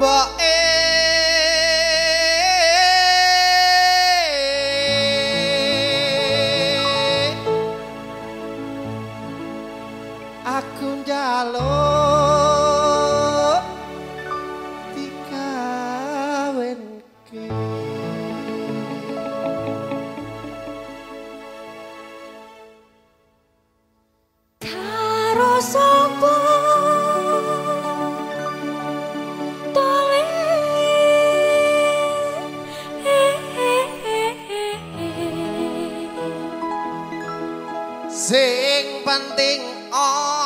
E. Aku njaluk sing penting oh.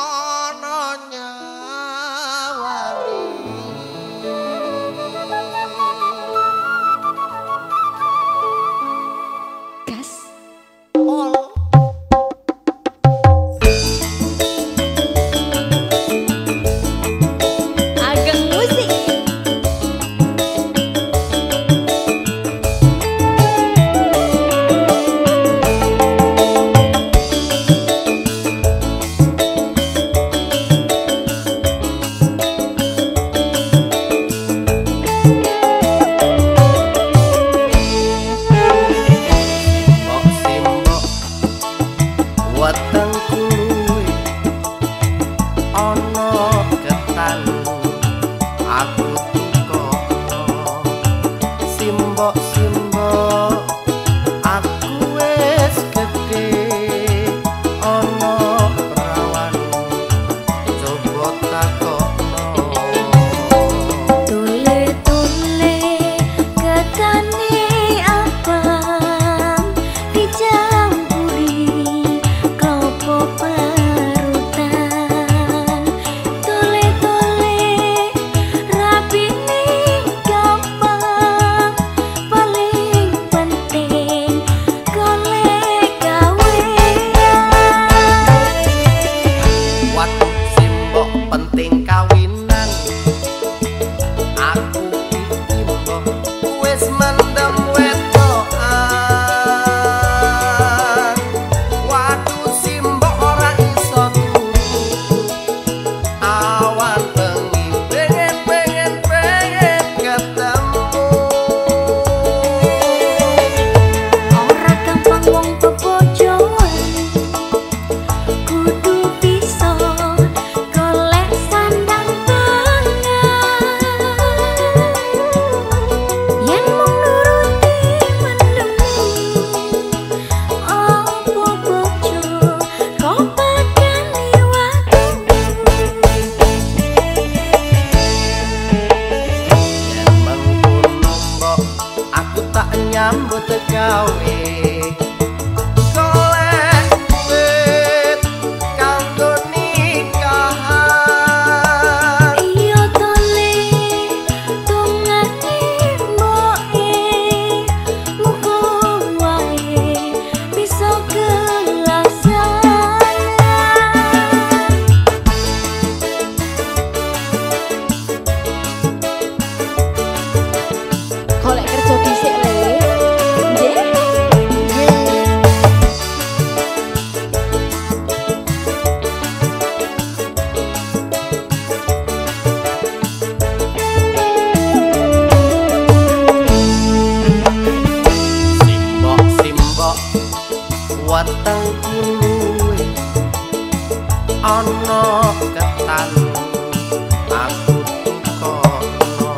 now. nhắm bữa tới cao về ana ketan aku kono.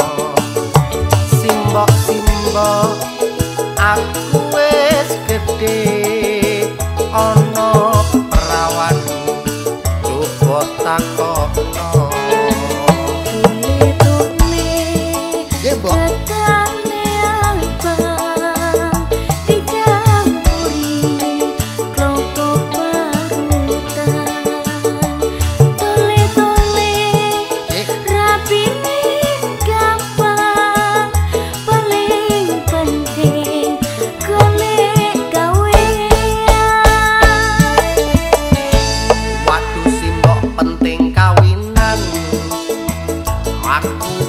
Simbok simbok aku Oh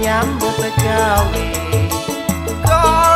nyambut gawe. Kok